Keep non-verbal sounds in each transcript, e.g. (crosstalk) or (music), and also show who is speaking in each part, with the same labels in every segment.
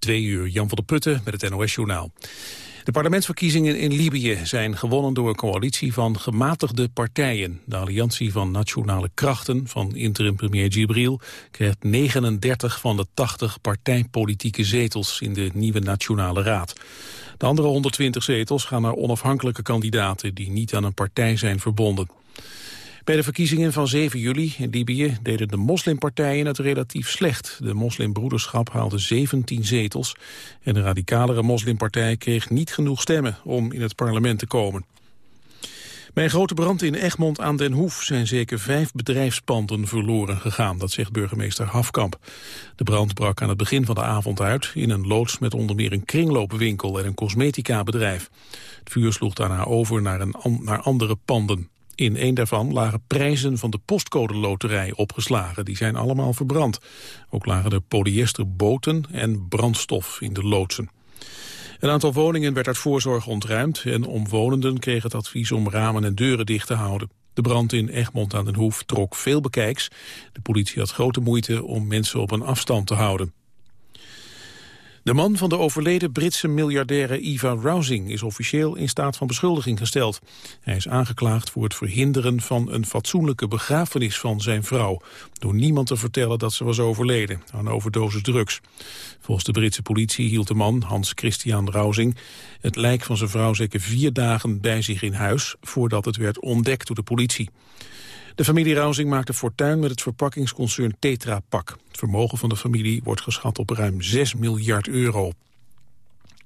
Speaker 1: Twee uur, Jan van der Putten met het NOS-journaal. De parlementsverkiezingen in Libië zijn gewonnen door een coalitie van gematigde partijen. De alliantie van nationale krachten van interim-premier Gibril kreeg 39 van de 80 partijpolitieke zetels in de nieuwe Nationale Raad. De andere 120 zetels gaan naar onafhankelijke kandidaten die niet aan een partij zijn verbonden. Bij de verkiezingen van 7 juli in Libië deden de moslimpartijen het relatief slecht. De moslimbroederschap haalde 17 zetels en de radicalere moslimpartij kreeg niet genoeg stemmen om in het parlement te komen. Bij een grote brand in Egmond aan den Hoef zijn zeker vijf bedrijfspanden verloren gegaan, dat zegt burgemeester Hafkamp. De brand brak aan het begin van de avond uit in een loods met onder meer een kringloopwinkel en een cosmetica-bedrijf. Het vuur sloeg daarna over naar, een, naar andere panden. In een daarvan lagen prijzen van de postcode loterij opgeslagen. Die zijn allemaal verbrand. Ook lagen er polyesterboten en brandstof in de loodsen. Een aantal woningen werd uit voorzorg ontruimd... en omwonenden kregen het advies om ramen en deuren dicht te houden. De brand in Egmond aan den Hoef trok veel bekijks. De politie had grote moeite om mensen op een afstand te houden. De man van de overleden Britse miljardaire Eva Rousing is officieel in staat van beschuldiging gesteld. Hij is aangeklaagd voor het verhinderen van een fatsoenlijke begrafenis van zijn vrouw, door niemand te vertellen dat ze was overleden aan overdosis drugs. Volgens de Britse politie hield de man, Hans Christian Rousing, het lijk van zijn vrouw zeker vier dagen bij zich in huis, voordat het werd ontdekt door de politie. De familie Rousing maakte fortuin met het verpakkingsconcern Tetra Pak. Het vermogen van de familie wordt geschat op ruim 6 miljard euro.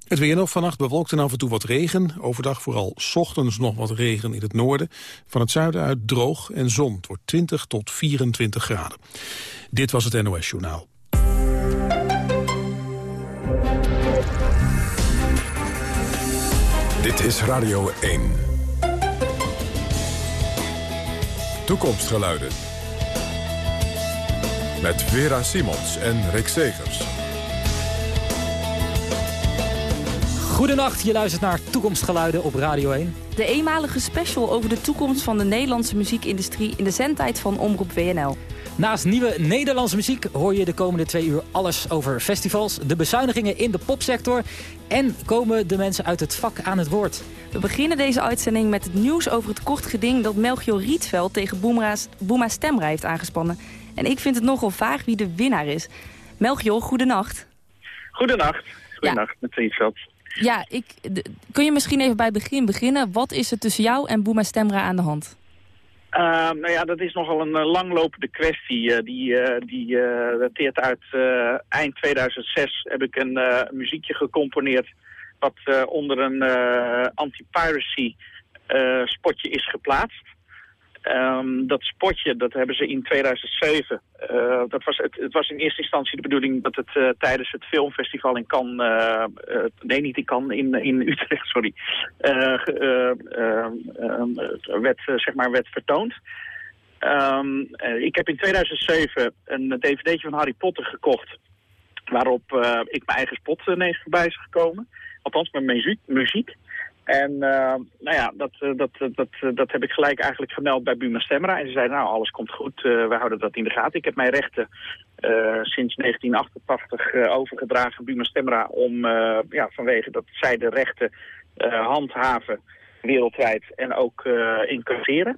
Speaker 1: Het weer nog vannacht bewolkt en af en toe wat regen. Overdag vooral ochtends nog wat regen in het noorden. Van het zuiden uit droog en zon. Het wordt 20 tot 24 graden. Dit was het NOS Journaal.
Speaker 2: Dit is Radio 1. Toekomstgeluiden. Met Vera Simons en Rick Segers.
Speaker 3: Goedenacht, je luistert naar Toekomstgeluiden op Radio 1.
Speaker 4: De eenmalige special over de toekomst van de Nederlandse muziekindustrie... in de zendtijd van Omroep WNL.
Speaker 3: Naast nieuwe Nederlandse muziek hoor je de komende twee uur alles over festivals... de bezuinigingen in de popsector en komen de mensen uit het vak aan het woord.
Speaker 4: We beginnen deze uitzending met het nieuws over het kort geding... dat Melchior Rietveld tegen Boema Stemra heeft aangespannen. En ik vind het nogal vaag wie de winnaar is. Melchior, goedenacht.
Speaker 5: Goedenacht. Goedenacht ja. met Rietveld.
Speaker 4: Ja, ik, kun je misschien even bij het begin beginnen? Wat is er tussen jou en Boema Stemra aan de hand?
Speaker 5: Uh, nou ja, dat is nogal een uh, langlopende kwestie. Uh, die die dateert uit eind 2006 heb ik een muziekje gecomponeerd wat onder een anti-piracy spotje is geplaatst. Um, dat spotje, dat hebben ze in 2007. Uh, dat was, het, het, was in eerste instantie de bedoeling dat het uh, tijdens het filmfestival in Cannes... Uh, nee, niet in Cannes, in, in Utrecht, sorry. werd, zeg maar, werd vertoond. Um, ik heb in 2007 een dvd'tje van Harry Potter gekocht... waarop ik mijn eigen spot ineens voorbij gekomen. Althans, met muziek. muziek. En uh, nou ja, dat, dat, dat, dat heb ik gelijk eigenlijk gemeld bij Buma Stemra. En ze zeiden, nou, alles komt goed, uh, we houden dat in de gaten. Ik heb mijn rechten uh, sinds 1988 overgedragen aan Buma Stemra... om, ja, vanwege dat zij de rechten handhaven wereldwijd en ook incasseren.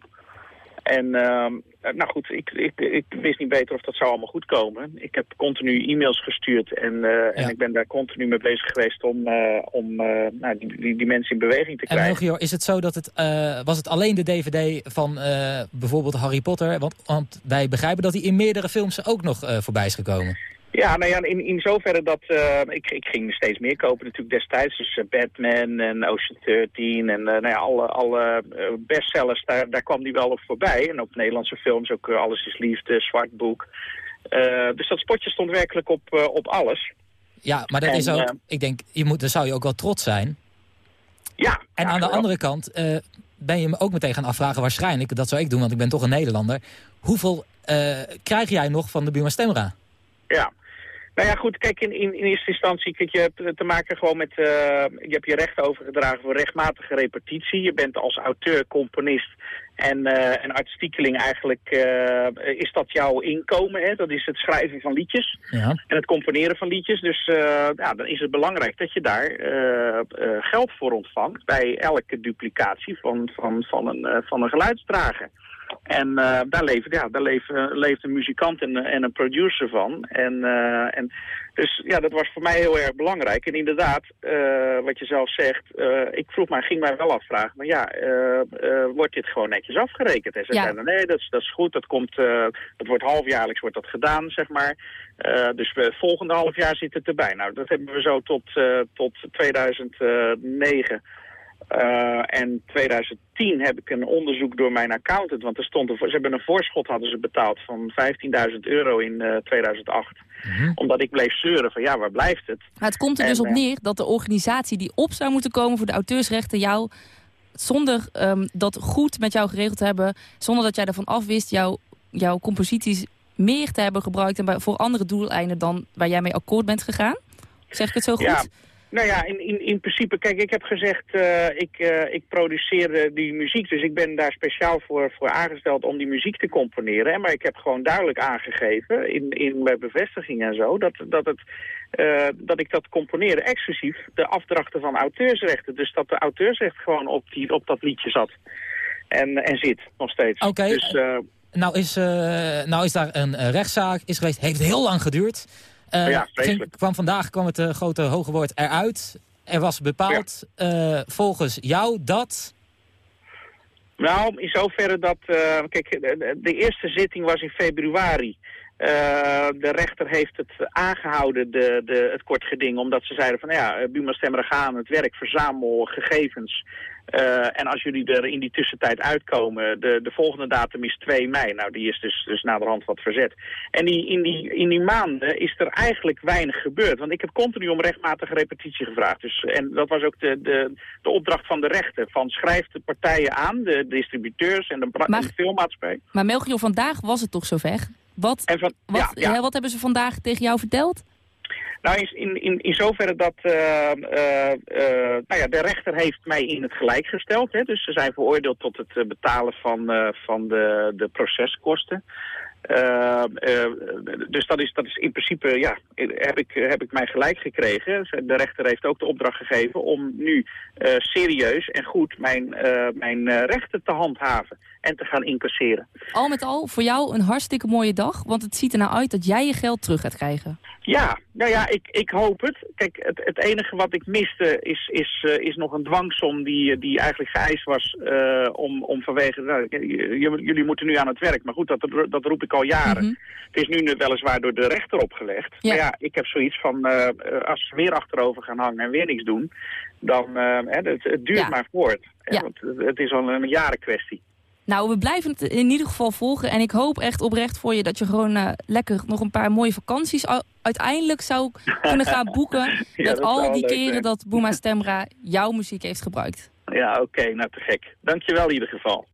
Speaker 5: En uh, nou goed, ik, ik, ik wist niet beter of dat zou allemaal goed komen. Ik heb continu e-mails gestuurd en, uh, en ik ben daar continu mee bezig geweest om, uh, om uh, nou, die, die, mensen in beweging te krijgen.
Speaker 3: En Melchior, is het zo dat het, was het alleen de DVD van bijvoorbeeld Harry Potter? Want, want wij begrijpen dat hij in meerdere films ook nog voorbij is gekomen.
Speaker 5: Ja, nou ja, in, in zoverre dat uh, ik, ik ging steeds meer kopen natuurlijk destijds. Dus uh, Batman en Ocean 13 en uh, nou ja, alle, alle bestsellers, daar, daar kwam die wel op voorbij. En ook Nederlandse films, ook Alles is Liefde, Zwart Boek. dus dat spotje stond werkelijk op, op alles.
Speaker 3: Ja, maar dat is ook, ik denk, je moet, daar zou je ook wel trots zijn.
Speaker 5: Ja.
Speaker 3: En aan de andere kant ben je me ook meteen gaan afvragen, waarschijnlijk, dat zou ik doen, want ik ben toch een Nederlander. Hoeveel krijg jij nog van de Buma Stemra?
Speaker 5: Ja, Nou ja, goed, kijk, in, in, in eerste instantie, kijk, je hebt te maken gewoon met, uh, je hebt je recht overgedragen voor rechtmatige repetitie. Je bent als auteur, componist en, uh, en artistiekeling eigenlijk, uh, is dat jouw inkomen, hè? dat is het schrijven van liedjes ja. en het componeren van liedjes. Dus ja, dan is het belangrijk dat je daar geld voor ontvangt bij elke duplicatie van, van, van, een, van een geluidsdrager. En uh, daar, leeft, ja, daar leeft, uh, leeft een muzikant en, en, een producer van. En, uh, en dus ja, dat was voor mij heel erg belangrijk. En inderdaad, wat je zelf zegt, ik vroeg mij, ging mij wel afvragen, maar ja, wordt dit gewoon netjes afgerekend? En ze ja. zeiden, nee, dat is, dat is goed, dat, komt, dat wordt halfjaarlijks wordt dat gedaan, zeg maar. dus we, volgende half jaar zit het erbij. Nou, dat hebben we zo tot, tot 2009 uh, en 2010 heb ik een onderzoek door mijn accountant, want er stond een, ze hebben een voorschot hadden ze betaald van 15.000 euro in uh, 2008. Mm Omdat ik bleef zeuren van ja, waar blijft het?
Speaker 4: Maar het komt er dus op neer dat de organisatie die op zou moeten komen voor de auteursrechten jou, zonder um, dat goed met jou geregeld te hebben, zonder dat jij ervan afwist, jou, jouw composities meer te hebben gebruikt en bij, voor andere doeleinden dan waar jij mee akkoord bent gegaan? Zeg ik het zo goed?
Speaker 5: Ja. Nou ja, in, in, in principe, kijk, ik heb gezegd, uh, ik, uh, ik produceer die muziek. Dus ik ben daar speciaal voor, voor aangesteld om die muziek te componeren. Maar ik heb gewoon duidelijk aangegeven, in, in mijn bevestiging en zo, dat, dat, het, uh, dat ik dat componeren exclusief de afdrachten van auteursrechten. Dus dat de auteursrecht gewoon op, die, op dat liedje zat. En, en zit, nog steeds.
Speaker 3: Oké. Okay. Dus, nou, is, nou is daar een rechtszaak is geweest, heeft heel lang geduurd.
Speaker 5: Uh, ja, ging,
Speaker 3: kwam vandaag kwam het uh, grote hoge woord eruit. Er was bepaald ja. uh, volgens jou dat...
Speaker 5: Nou, in zoverre dat... kijk, de, de, eerste zitting was in februari. de rechter heeft het aangehouden, de, de, het kort geding, omdat ze zeiden van ja, Buma Stemmer gaan het werk, verzamel gegevens uh, en als jullie er in die tussentijd uitkomen, de, de volgende datum is 2 mei. Nou, die is dus, dus naderhand wat verzet. En die, in, die, in die maanden is er eigenlijk weinig gebeurd. Want ik heb continu om rechtmatige repetitie gevraagd. Dus, en dat was ook de, de, de opdracht van de rechter. Van schrijf de partijen aan, de distributeurs en de, maar, de filmmaatschappij.
Speaker 4: Maar Melchior, vandaag was het toch zover? Wat, van, wat, ja, ja. wat hebben ze vandaag tegen jou verteld?
Speaker 5: Nou, in, in, in zoverre dat uh, uh, uh, nou ja, de rechter heeft mij in het gelijk gesteld. Hè, dus ze zijn veroordeeld tot het betalen van, van de, de proceskosten. Dus dat is, dat is in principe, ja, heb ik, heb ik mij gelijk gekregen. De rechter heeft ook de opdracht gegeven om nu serieus en goed mijn, mijn rechten te handhaven en te gaan incasseren.
Speaker 4: Al met al, voor jou een hartstikke mooie dag, want het ziet er nou uit dat jij je geld terug gaat krijgen.
Speaker 5: Ja, nou ja, ik, ik hoop het. Kijk, het, het enige wat ik miste is, is, uh, is nog een dwangsom die, die eigenlijk geëist was uh, om, om vanwege... Nou, jullie moeten nu aan het werk, maar goed, dat, dat roep ik al jaren. Mm -hmm. Het is nu weliswaar door de rechter opgelegd. Ja. Maar ja, ik heb zoiets van, uh, als ze weer achterover gaan hangen en weer niks doen, dan het, het duurt ja. maar voort. Ja. Want het is al een jaren kwestie.
Speaker 4: Nou, we blijven het in ieder geval volgen. En ik hoop echt oprecht voor je dat je gewoon uh, lekker nog een paar mooie vakanties uiteindelijk zou (laughs) kunnen gaan boeken. ja, met al die keren dat Boema Stemra jouw muziek heeft gebruikt.
Speaker 5: Ja, oké. Okay, nou te gek. Dankjewel in ieder geval.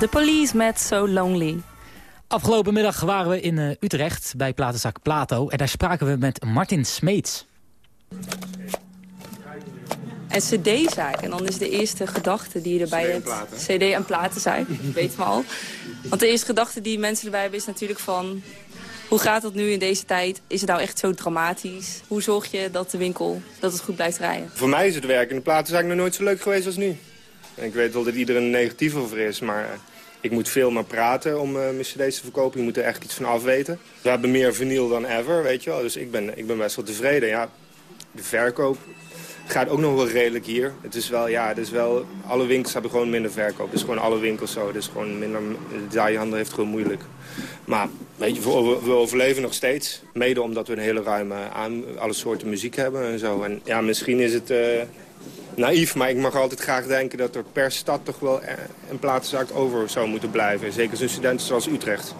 Speaker 6: The Police met So Lonely.
Speaker 3: Afgelopen middag waren we in uh, Utrecht bij Platenzak Plato. En daar spraken we met Martin Smeets.
Speaker 6: En cd-zaak. En dan is de eerste gedachte die je erbij
Speaker 7: CD
Speaker 6: hebt. CD en platenzaak, weet me al. Want de eerste gedachte die mensen erbij hebben is natuurlijk van... Hoe gaat dat nu in deze tijd? Is het nou echt zo dramatisch? Hoe zorg je dat de winkel dat het goed blijft rijden?
Speaker 7: Voor mij is het werk in de platenzaak nog nooit zo leuk geweest als nu. En ik weet wel dat iedereen negatief over is, maar eh, ik moet veel maar praten om uh, mijn te verkopen. Je moet er echt iets van afweten. We hebben meer vinyl dan ever, weet je wel. Dus ik ben, ik ben best wel tevreden. Ja, de verkoop gaat ook nog wel redelijk hier. Het is wel, ja, het is wel, alle winkels hebben gewoon minder verkoop. Het is gewoon alle winkels zo. Is gewoon minder, de detailhandel heeft gewoon moeilijk. Maar weet je, we, overleven nog steeds. Mede omdat we een hele ruime aan alle soorten muziek hebben en zo. En ja, misschien is het... Uh, naïef, maar ik mag altijd graag denken dat er per stad toch wel een platenzaak over zou moeten blijven. Zeker zo'n studenten zoals Utrecht.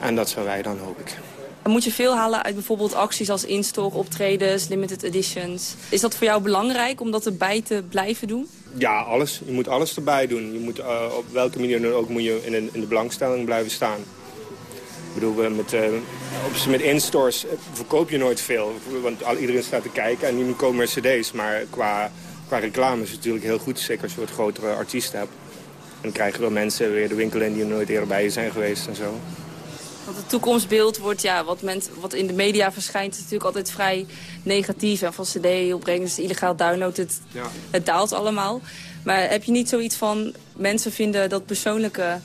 Speaker 7: En dat zijn wij dan, hoop ik.
Speaker 6: Moet je veel halen uit bijvoorbeeld acties als instock, optredens, limited editions? Is dat voor jou belangrijk om dat erbij te blijven doen?
Speaker 7: Ja, alles. Je moet alles erbij doen. Je moet, uh, op welke manier dan ook moet je in, in de belangstelling blijven staan. Ik bedoel, met, uh, op, met instores verkoop je nooit veel. Want al, iedereen staat te kijken en nu komen er cd's. Maar qua qua reclame is het natuurlijk heel goed. Zeker als je wat grotere artiesten hebt. En dan krijgen wel mensen weer de winkel in die er nooit eerder bij zijn geweest en zo.
Speaker 6: Want het toekomstbeeld wordt, ja, wat, men, wat in de media verschijnt, is natuurlijk altijd vrij negatief. En van cd-opbrengers, illegaal download, het, ja. het daalt allemaal. Maar heb je niet zoiets van, mensen vinden dat persoonlijke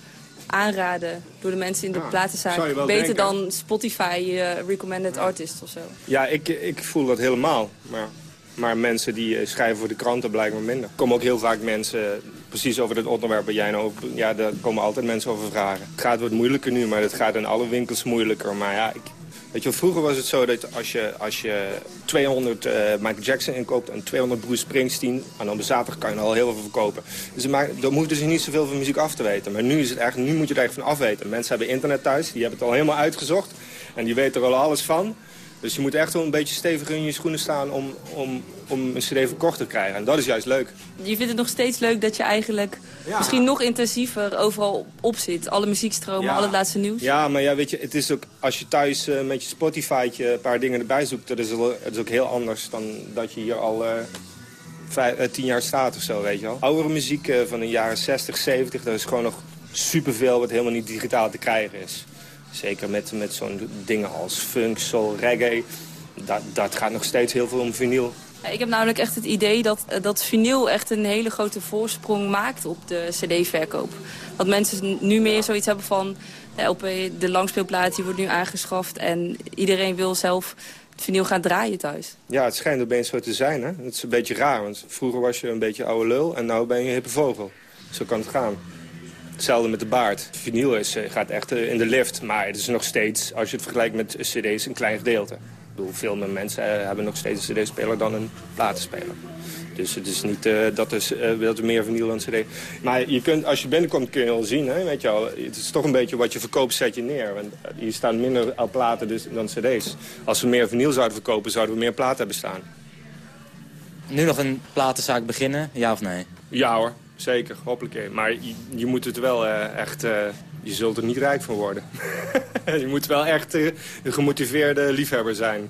Speaker 6: aanraden door de mensen in de ja, platenzaak beter dan Spotify uh, recommended artist of zo?
Speaker 7: Ja, ik, ik voel dat helemaal. Maar maar mensen die eh, schrijven voor de kranten blijkbaar minder. Er komen ook heel vaak mensen, precies over het onderwerp waar jij nou over... Ja, daar komen altijd mensen over vragen. Het gaat wat moeilijker nu, maar het gaat in alle winkels moeilijker. Maar ja, ik, Weet je, vroeger was het zo dat als je, als je 200 uh, Michael Jackson inkoopt en 200 Bruce Springsteen... en dan op zaterdag kan je er al heel veel verkopen. Dus dan hoeft dus niet zoveel van muziek af te weten. Maar nu, is het echt, nu moet je er echt van afweten. Mensen hebben internet thuis, die hebben het al helemaal uitgezocht. En die weten er al alles van. Dus je moet echt wel een beetje stevig in je schoenen staan om, om, om een cd verkocht te krijgen. En dat is juist leuk.
Speaker 6: Je vindt het nog steeds leuk dat je eigenlijk misschien nog intensiever overal op zit. Alle muziekstromen, ja. al het laatste nieuws.
Speaker 7: Ja, maar ja, weet je, het is ook, als je thuis uh, met je Spotify een paar dingen erbij zoekt... dat is, ook heel anders dan dat je hier al... Uh, vijf, uh, tien jaar staat of zo, weet je wel. Oudere muziek van de jaren 60, 70, dat is gewoon nog superveel wat helemaal niet digitaal te krijgen is. Zeker met, met zo'n dingen als funk, soul, reggae. Dat, dat gaat nog steeds heel veel om vinyl.
Speaker 6: Ik heb namelijk echt het idee dat, dat vinyl echt een hele grote voorsprong maakt op de cd-verkoop. Dat mensen nu meer zoiets hebben van... De, LP, de langspeelplaat die wordt nu aangeschaft en iedereen wil zelf het vinyl gaan draaien thuis.
Speaker 7: Ja, het schijnt opeens zo te zijn. Hè? Het is een beetje raar, want vroeger was je een beetje oude lul en nu ben je een hippe vogel. Zo kan het gaan. Hetzelfde met de baard. Vinyl is, eh, gaat echt eh, in de lift, maar het is nog steeds, als je het vergelijkt met cd's, een klein gedeelte. Ik bedoel, veel meer mensen eh, hebben nog steeds een cd-speler dan een platenspeler. Dus het is niet uh, dat, is, uh, dat er meer vinyl dan cd. Maar je kunt, als je binnenkomt kun je wel zien. Hè, weet je wel, het is toch een beetje wat je verkoopt zet je neer. Want hier staan minder platen dus, dan cd's. Als we meer vinyl zouden verkopen zouden we meer platen hebben staan.
Speaker 3: Nu nog een platenzaak beginnen, ja of nee?
Speaker 7: Ja hoor, zeker, hopelijk. Maar je, moet het wel uh, echt... Uh, je zult er niet rijk van worden. (laughs) je moet wel echt uh, een gemotiveerde liefhebber zijn.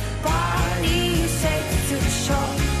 Speaker 8: bodies safe to the.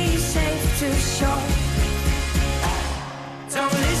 Speaker 8: safe to shore. Don't listen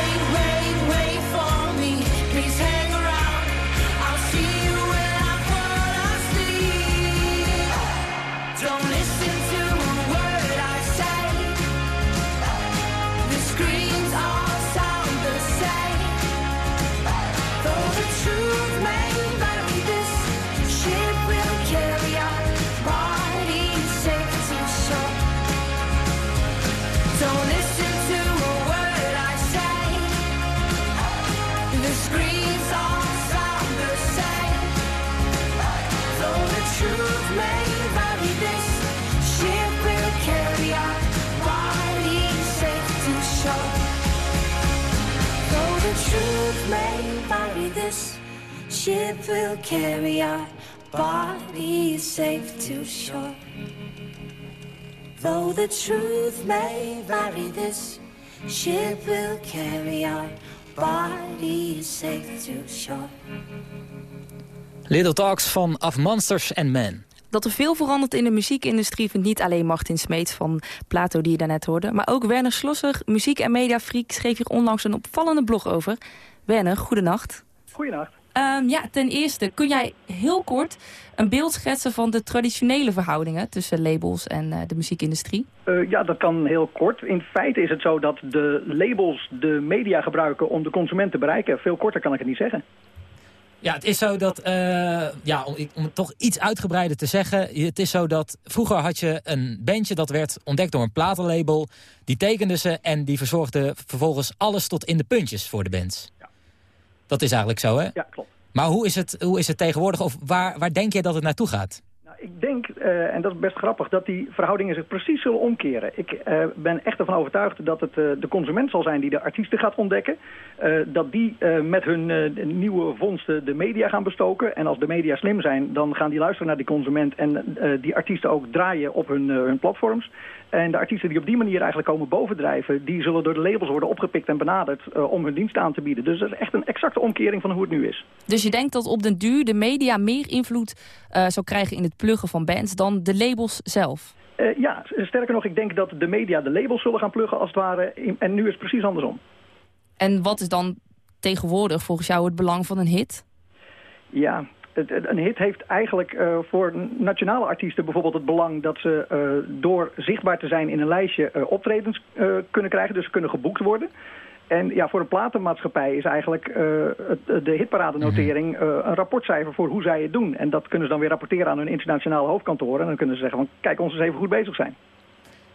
Speaker 8: may this ship will carry our bodies safe to shore. Though the truth may vary, this ship will carry our bodies safe to shore.
Speaker 3: Little Talks van Of Monsters and Men.
Speaker 4: Dat er veel verandert in de muziekindustrie vindt niet alleen Martin Smeets van Plato die je daarnet hoorde. Maar ook Werner Schlosser, muziek- en mediafreak, schreef hier onlangs een opvallende blog over. Werner, goedenacht.
Speaker 9: Goedenacht.
Speaker 4: Um, ja, ten eerste, kun jij heel kort een beeld schetsen van de traditionele verhoudingen tussen labels en uh, de muziekindustrie?
Speaker 9: Uh, ja, dat kan heel kort. In feite is het zo dat de labels de media gebruiken om de consument te bereiken. Veel korter kan ik het niet zeggen.
Speaker 3: Ja, het is zo dat, uh, ja, om, om, het toch iets uitgebreider te zeggen... het is zo dat vroeger had je een bandje dat werd ontdekt door een platenlabel. Die tekende ze en die verzorgde vervolgens alles tot in de puntjes voor de bands. Dat is eigenlijk zo, hè?
Speaker 9: Ja, klopt.
Speaker 3: Maar hoe is het, hoe is het tegenwoordig? Of waar, waar denk je dat het naartoe gaat?
Speaker 9: Nou, ik denk, uh, en dat is best grappig, dat die verhoudingen zich precies zullen omkeren. Ik uh, ben echt ervan overtuigd dat het uh, de consument zal zijn die de artiesten gaat ontdekken. dat die met hun nieuwe vondsten de media gaan bestoken. En als de media slim zijn, dan gaan die luisteren naar die consument... en die artiesten ook draaien op hun, hun platforms. En de artiesten die op die manier eigenlijk komen bovendrijven... die zullen door de labels worden opgepikt en benaderd uh, om hun diensten aan te bieden. Dus dat is echt een exacte omkering van hoe het nu is.
Speaker 4: Dus je denkt dat op den duur de media meer invloed uh, zal krijgen in het pluggen van bands... dan de labels zelf?
Speaker 9: Uh, ja, sterker nog, ik denk dat de media de labels zullen gaan pluggen als het ware. En nu is het precies andersom.
Speaker 4: En wat is dan tegenwoordig volgens jou het belang van een hit?
Speaker 9: Ja, een hit heeft eigenlijk uh, voor nationale artiesten bijvoorbeeld het belang dat ze uh, door zichtbaar te zijn in een lijstje uh, optredens kunnen krijgen, dus kunnen geboekt worden. En ja, voor een platenmaatschappij is eigenlijk het, de hitparadenotering een rapportcijfer voor hoe zij het doen. En dat kunnen ze dan weer rapporteren aan hun internationale hoofdkantoren. En dan kunnen ze zeggen van kijk, ons eens even goed bezig zijn.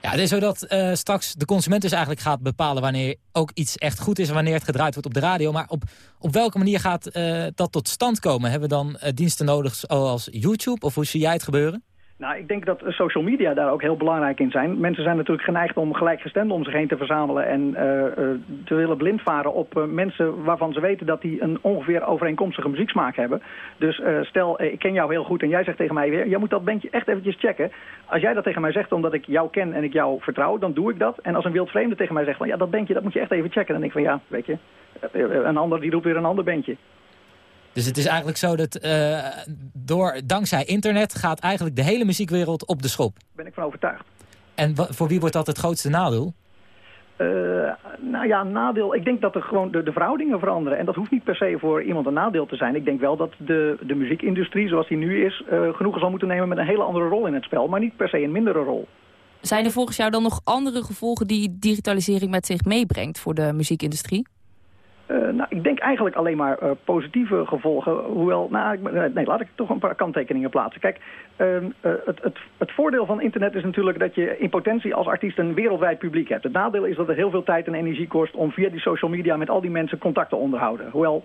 Speaker 3: Ja, het is zo dat uh, straks de consument dus eigenlijk gaat bepalen wanneer ook iets echt goed is... en wanneer het gedraaid wordt op de radio. Maar op, op welke manier gaat uh, dat tot stand komen? Hebben we dan uh, diensten nodig zoals YouTube of hoe zie jij het gebeuren?
Speaker 9: Nou, ik denk dat social media daar ook heel belangrijk in zijn. Mensen zijn natuurlijk geneigd om gelijkgestemden om zich heen te verzamelen... en uh, uh, te willen blindvaren op uh, mensen waarvan ze weten dat die een ongeveer overeenkomstige muzieksmaak hebben. Dus stel, ik ken jou heel goed en jij zegt tegen mij weer... jij moet dat bandje echt eventjes checken. Als jij dat tegen mij zegt omdat ik jou ken en ik jou vertrouw, dan doe ik dat. En als een wildvreemde tegen mij zegt van ja, dat bandje, dat moet je echt even checken. Dan denk ik van ja, weet je, een ander die roept weer een ander bandje.
Speaker 3: Dus het is eigenlijk zo dat uh, door, dankzij internet gaat eigenlijk de hele muziekwereld op de schop.
Speaker 9: Daar ben ik van overtuigd.
Speaker 3: En voor wie wordt dat het grootste nadeel?
Speaker 9: Uh, nou ja, nadeel. Ik denk dat er gewoon de, de verhoudingen veranderen. En dat hoeft niet per se voor iemand een nadeel te zijn. Ik denk wel dat de, de muziekindustrie zoals die nu is... Uh, genoegen zal moeten nemen met een hele andere rol in het spel. Maar niet per se een mindere rol.
Speaker 4: Zijn er volgens jou dan nog andere gevolgen die digitalisering met zich meebrengt voor de muziekindustrie?
Speaker 9: Uh, nou, ik denk eigenlijk alleen maar uh, positieve gevolgen. Hoewel, nou, nee, laat ik toch een paar kanttekeningen plaatsen. Kijk, uh, het, het, het voordeel van internet is natuurlijk dat je in potentie als artiest een wereldwijd publiek hebt. Het nadeel is dat het heel veel tijd en energie kost om via die social media met al die mensen contact te onderhouden. Hoewel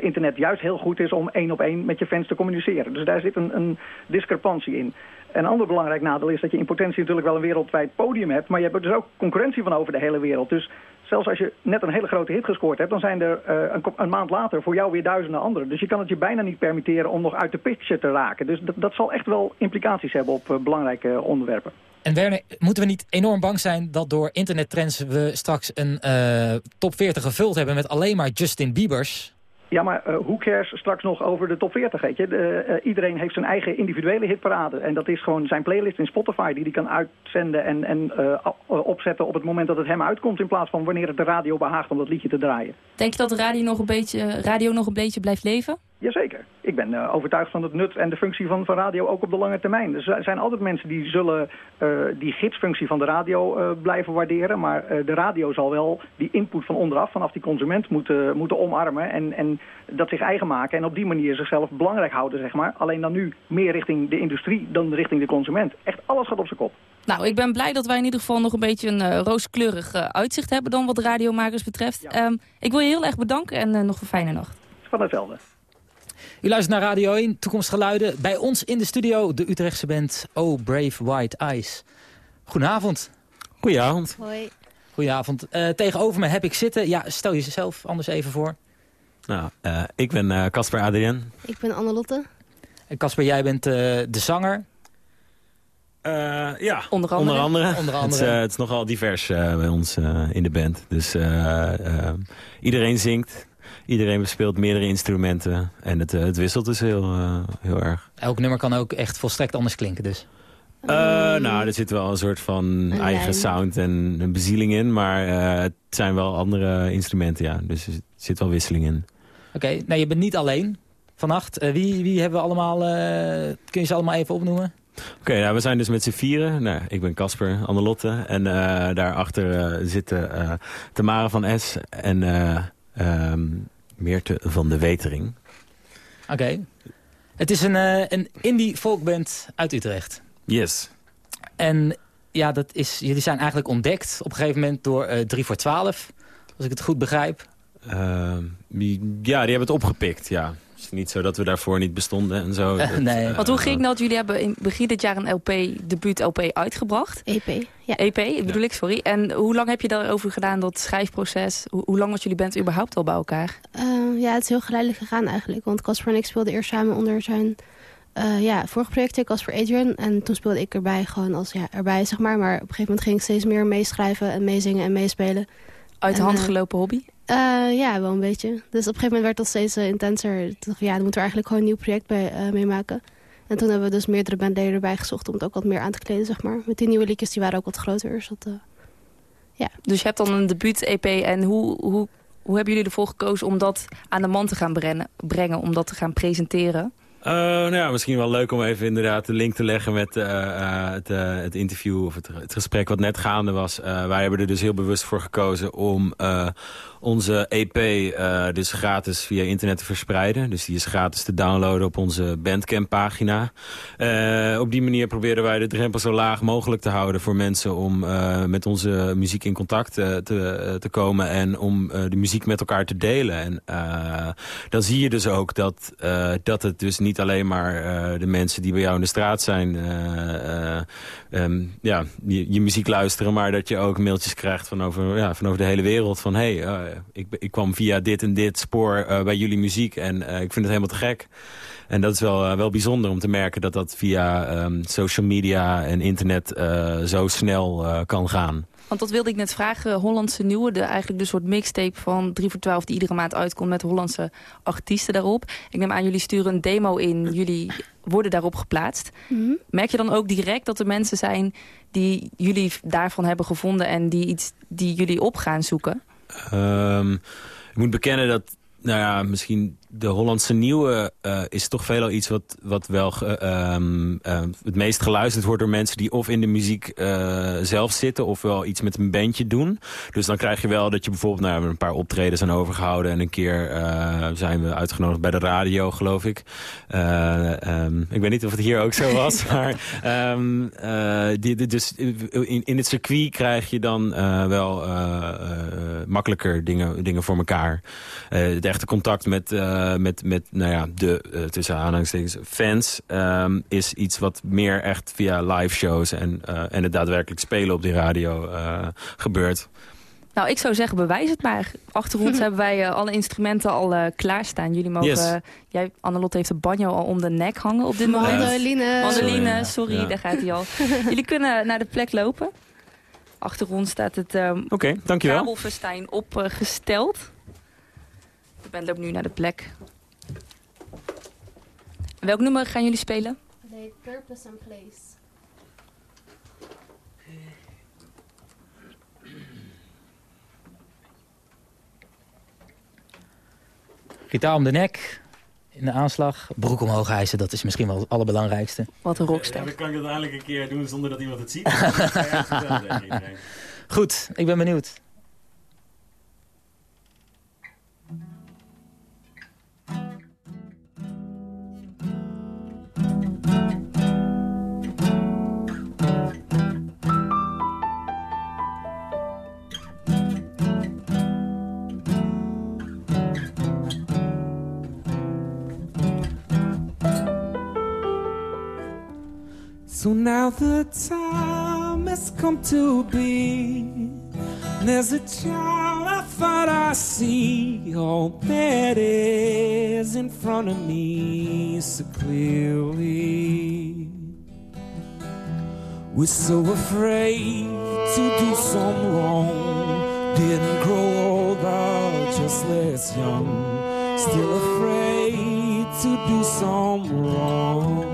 Speaker 9: internet juist heel goed is om één op één met je fans te communiceren. Dus daar zit een, een discrepantie in. En een ander belangrijk nadeel is dat je in potentie natuurlijk wel een wereldwijd podium hebt, maar je hebt er dus ook concurrentie van over de hele wereld. Dus zelfs als je net een hele grote hit gescoord hebt, dan zijn er uh, een, maand later voor jou weer duizenden anderen. Dus je kan het je bijna niet permitteren om nog uit de pitchen te raken. Dus dat, zal echt wel implicaties hebben op uh, belangrijke onderwerpen.
Speaker 3: En Werner, moeten we niet enorm bang zijn dat door internettrends we straks een uh, top 40 gevuld hebben met alleen maar Justin Biebers?
Speaker 9: Ja, maar uh, hoe cares straks nog over de top 40, weet je? De, uh, iedereen heeft zijn eigen individuele hitparade. En dat is gewoon zijn playlist in Spotify die hij kan uitzenden en, en uh, opzetten op het moment dat het hem uitkomt... in plaats van wanneer het de radio behaagt om dat liedje te draaien.
Speaker 4: Denk je dat de radio nog een beetje, radio nog een beetje blijft leven?
Speaker 9: Jazeker. Ik ben uh, overtuigd van het nut en de functie van, van radio ook op de lange termijn. Er zijn altijd mensen die zullen uh, die gidsfunctie van de radio uh, blijven waarderen. Maar de radio zal wel die input van onderaf, vanaf die consument, moeten, moeten omarmen. En, en dat zich eigen maken en op die manier zichzelf belangrijk houden, zeg maar. Alleen dan nu meer richting de industrie dan richting de consument. Echt alles gaat op zijn kop.
Speaker 4: Nou, ik ben blij dat wij in ieder geval nog een beetje een rooskleurig uitzicht hebben dan wat radiomakers betreft. Ja. Um, ik wil je heel erg bedanken en nog een fijne nacht.
Speaker 9: Van hetzelfde.
Speaker 3: U luistert naar Radio 1, Toekomstgeluiden. Bij ons in de studio de Utrechtse band Oh Brave White Eyes. Goedenavond.
Speaker 10: Goedenavond.
Speaker 11: Hoi.
Speaker 3: Goedenavond. Uh, tegenover me heb ik zitten. Ja, stel je jezelf anders even voor.
Speaker 10: Nou, uh, ik ben Casper uh, Adrien.
Speaker 11: Ik ben Annelotte.
Speaker 3: En Casper, jij bent uh, de zanger.
Speaker 10: ja,
Speaker 4: onder andere.
Speaker 10: Onder andere.
Speaker 3: Onder andere.
Speaker 10: Het, is, het, is, nogal divers bij ons in de band. Dus iedereen zingt. Iedereen bespeelt meerdere instrumenten. En het, het wisselt dus heel, heel erg.
Speaker 3: Elk nummer kan ook echt volstrekt anders klinken dus.
Speaker 10: Uh, nou, er zit wel een soort van een eigen lijn. sound en een bezieling in. Maar uh, het zijn wel andere instrumenten, ja. Dus er zit wel wisseling in.
Speaker 3: Oké, okay, nou je bent niet alleen vannacht. Uh, wie, wie hebben we allemaal... kun je ze allemaal even opnoemen?
Speaker 10: Oké, okay, nou, we zijn dus met z'n vieren. Nou, ik ben Casper, Annelotte. En daarachter zitten Tamara van S. En um, Meerte van de Wetering.
Speaker 3: Oké. Okay. Het is een, een indie folkband uit Utrecht.
Speaker 10: Yes.
Speaker 3: En ja, dat is, jullie zijn eigenlijk ontdekt op een gegeven moment door uh, 3 voor 12. Als ik het goed begrijp.
Speaker 10: Uh, ja, die hebben het opgepikt, ja. Het is niet zo dat we daarvoor niet bestonden en zo. (laughs)
Speaker 4: Uh, nee. Want hoe ging dat? Jullie hebben in begin dit jaar een LP, debuut LP uitgebracht.
Speaker 11: EP, ja.
Speaker 4: EP, bedoel ja. ik, sorry. En hoe lang heb je daarover gedaan, dat schrijfproces? Hoe, hoe lang was jullie bent überhaupt al bij elkaar?
Speaker 11: Uh, ja, het is heel geleidelijk gegaan eigenlijk. Want Casper en ik speelden eerst samen onder zijn uh, ja, vorig project was voor Adrian. En toen speelde ik erbij gewoon als ja, erbij, zeg maar. Maar op een gegeven moment ging ik steeds meer meeschrijven en meezingen en meespelen.
Speaker 4: Uit de hand gelopen hobby?
Speaker 11: Uh, ja, wel een beetje. Dus op een gegeven moment werd dat steeds uh, intenser. Toen dacht ja, dan moeten we eigenlijk gewoon een nieuw project bij, mee maken. En toen hebben we dus meerdere bandleden erbij gezocht om het ook wat meer aan te kleden, zeg maar. Met die nieuwe liedjes, die waren ook wat groter. Dus, dat, ja.
Speaker 4: dus je hebt dan een debuut-EP en hoe, hoe, hoe hebben jullie ervoor gekozen om dat aan de man te gaan brengen, brengen om dat te gaan presenteren?
Speaker 10: Uh, nou ja, misschien wel leuk om even inderdaad de link te leggen met uh, uh, het, het, interview of het, het, gesprek wat net gaande was. wij hebben er dus heel bewust voor gekozen om onze EP dus gratis via internet te verspreiden. Dus die is gratis te downloaden op onze Bandcamp pagina. op die manier proberen wij de drempel zo laag mogelijk te houden voor mensen om met onze muziek in contact te, te, komen en om de muziek met elkaar te delen. En dan zie je dus ook dat, dat het dus niet alleen maar uh, de mensen die bij jou in de straat zijn... Uh, uh, um, ja, je, je, muziek luisteren, maar dat je ook mailtjes krijgt van over, ja, van over de hele wereld. Van, hey, ik, ik kwam via dit en dit spoor bij jullie muziek en ik vind het helemaal te gek. En dat is wel, wel bijzonder om te merken dat dat via um, social media en internet zo snel kan gaan.
Speaker 4: Want dat wilde ik net vragen. Hollandse Nieuwe, de, eigenlijk de soort mixtape van 3 voor 12... die iedere maand uitkomt met Hollandse artiesten daarop. Ik neem aan, jullie sturen een demo in. Jullie worden daarop geplaatst. Mm -hmm. Merk je dan ook direct dat er mensen zijn... die jullie daarvan hebben gevonden... en die, iets, die jullie op gaan zoeken?
Speaker 10: Um, ik moet bekennen dat nou ja, misschien de Hollandse nieuwe uh, is toch veelal iets wat, wat wel um, uh, het meest geluisterd wordt door mensen die of in de muziek zelf zitten of wel iets met een bandje doen. Dus dan krijg je wel dat je bijvoorbeeld nou, een paar optredens aan overgehouden en een keer zijn we uitgenodigd bij de radio, geloof ik. Um, ik weet niet of het hier ook zo was, (laughs) maar die, dus in, in het circuit krijg je dan wel makkelijker dingen, dingen voor elkaar. het echte contact met uh, met, met nou ja, de, uh, tussen aanhalingstekens, fans... Um, is iets wat meer echt via live shows en, uh, en het daadwerkelijk spelen op die radio gebeurt.
Speaker 4: Nou, ik zou zeggen, bewijs het maar. Achter ons (laughs) hebben wij alle instrumenten al klaarstaan. Jullie mogen... Yes. Jij, Annelotte heeft de banjo al om de nek hangen op dit moment.
Speaker 11: Mandoline.
Speaker 4: Mandoline, sorry, ja. daar gaat hij al. (laughs) Jullie kunnen naar de plek lopen. Achter ons staat het um,
Speaker 10: okay, dankjewel.
Speaker 4: kabelfestijn opgesteld. De band loopt nu naar de plek. Welk nummer gaan jullie spelen?
Speaker 11: Nee, Purpose and Place.
Speaker 3: Gitaar om de nek, in de aanslag. Broek omhoog hijsen, dat is misschien wel het allerbelangrijkste.
Speaker 4: Wat een rockster.
Speaker 10: Ja, dan kan ik dat eindelijk een keer doen zonder dat iemand het ziet. (laughs)
Speaker 3: Goed, ik ben benieuwd.
Speaker 12: So now the time has come to be There's a child I thought I see. All that is in front of me so clearly. We're so afraid to do some wrong. Didn't grow older, just less young. Still afraid to do some wrong.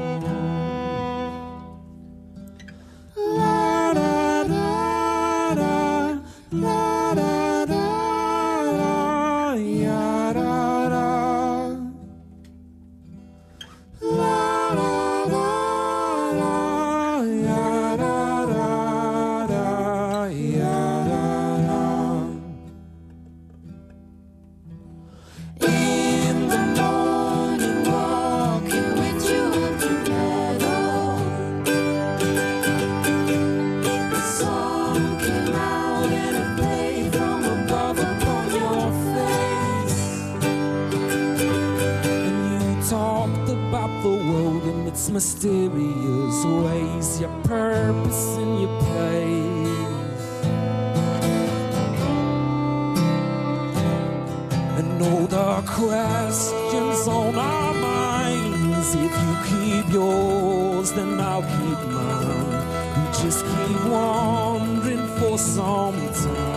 Speaker 12: Mysterious ways, your purpose and your place. And all the questions on our minds. If you keep yours, then I'll keep mine. We just keep wandering for some time.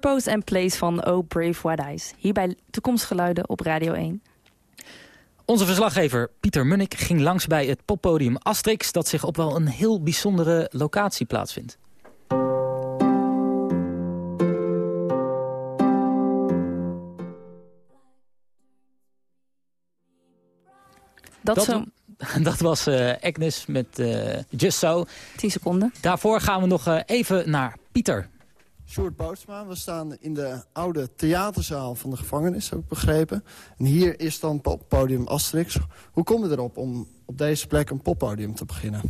Speaker 12: Purpose and Place
Speaker 4: van Oh Brave White Eyes. Hierbij toekomstgeluiden op Radio 1.
Speaker 3: Onze verslaggever Pieter Munnik ging langs bij het poppodium Asterix... dat zich op wel een heel bijzondere locatie plaatsvindt.
Speaker 4: Dat,
Speaker 3: Dat-
Speaker 4: zo (laughs)
Speaker 3: Dat was eh, Agnes met eh, Just So.
Speaker 4: 10 seconden.
Speaker 3: Daarvoor gaan we nog eh, even naar Pieter.
Speaker 13: Sjoerd Boutsma, we staan in de oude theaterzaal van de gevangenis, heb ik begrepen. En hier is dan poppodium Asterix. Hoe kom je erop om op deze plek een poppodium te beginnen?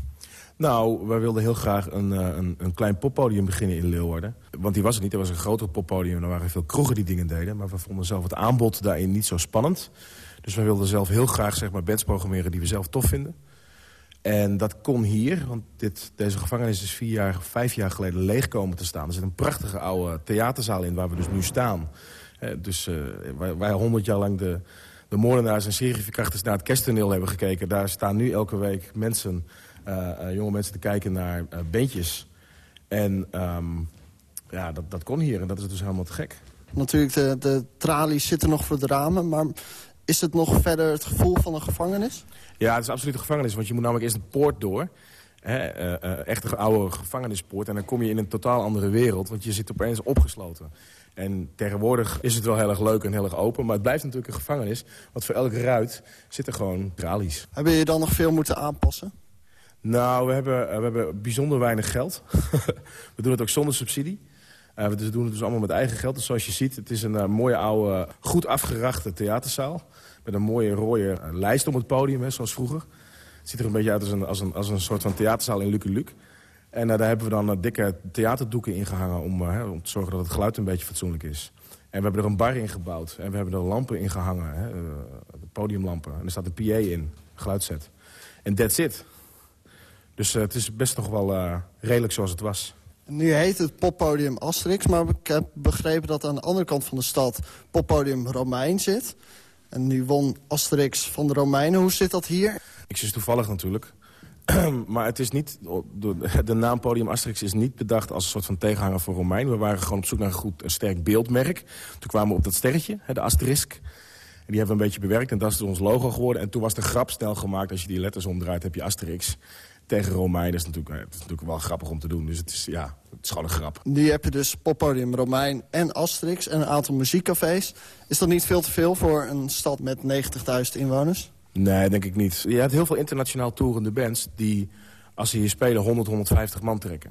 Speaker 14: Nou, wij wilden heel graag een, eh, een, een klein poppodium beginnen in Leeuwarden. Want die was er niet, er was een groter poppodium. Er waren veel kroegen die dingen deden. Maar we vonden zelf het aanbod daarin niet zo spannend. Dus wij wilden zelf heel graag zeg maar, bands programmeren die we zelf tof vinden. En dat kon hier, want dit, deze gevangenis is vier jaar, vijf jaar geleden leeg komen te staan. Er zit een prachtige oude theaterzaal in waar we dus nu staan. Eh, dus eh, waar wij honderd jaar lang de, de moordenaars en serieverkrachters naar het kersttoneel hebben gekeken. Daar staan nu elke week mensen, eh, eh, jonge mensen te kijken naar bandjes. En ehm, ja, dat, dat kon hier en dat is dus helemaal te gek.
Speaker 13: Natuurlijk, de, de tralies zitten nog voor de ramen, maar is het nog verder het gevoel van een gevangenis?
Speaker 14: Ja, het is absoluut een gevangenis, want je moet namelijk eerst een poort door. hè, eh, eh, echt een oude gevangenispoort. En dan kom je in een totaal andere wereld, want je zit opeens opgesloten. En tegenwoordig is het wel heel erg leuk en heel erg open. Maar het blijft natuurlijk een gevangenis. Want voor elke ruit zitten gewoon tralies.
Speaker 13: Hebben je dan nog veel moeten aanpassen?
Speaker 14: Nou, we hebben, eh, we hebben bijzonder weinig geld. (laughs) we doen het ook zonder subsidie. Uh, we dus doen het dus allemaal met eigen geld. Dus zoals je ziet, het is een uh, mooie oude, goed afgerachte theaterzaal. Met een mooie rode lijst om het podium, hè, zoals vroeger. Het ziet er een beetje uit als een, als een, als een soort van theaterzaal in Luke Luke. En daar hebben we dan dikke theaterdoeken in gehangen... Om, om te zorgen dat het geluid een beetje fatsoenlijk is. En we hebben er een bar in gebouwd. En we hebben er lampen in gehangen. Hè, podiumlampen. En er staat een PA in, geluidset. En that's it. Dus het is best nog wel redelijk zoals het was.
Speaker 13: Nu heet het poppodium Asterix, maar ik heb begrepen dat aan de andere kant van de stad poppodium Romein zit. En nu won Asterix van de Romeinen. Hoe zit dat hier?
Speaker 14: Ik is toevallig natuurlijk. (clears throat) maar het is niet, de naam Podium Asterix is niet bedacht als een soort van tegenhanger voor Romein. We waren gewoon op zoek naar een goed, sterk beeldmerk. Toen kwamen we op dat sterretje, de asterisk. En die hebben we een beetje bewerkt en dat is ons logo geworden. En toen was de grap snel gemaakt, als je die letters omdraait heb je Asterix tegen Romein. Dat is natuurlijk, het is natuurlijk wel grappig om te doen. Dus het is, ja, het is gewoon een grap.
Speaker 13: Nu heb je dus poppodium Romein en Asterix en een aantal muziekcafés. Is dat niet veel te veel voor een stad met 90.000 inwoners?
Speaker 14: Nee, denk ik niet. Je hebt heel veel internationaal toerende bands... die, als ze hier spelen, 100, 150 man trekken.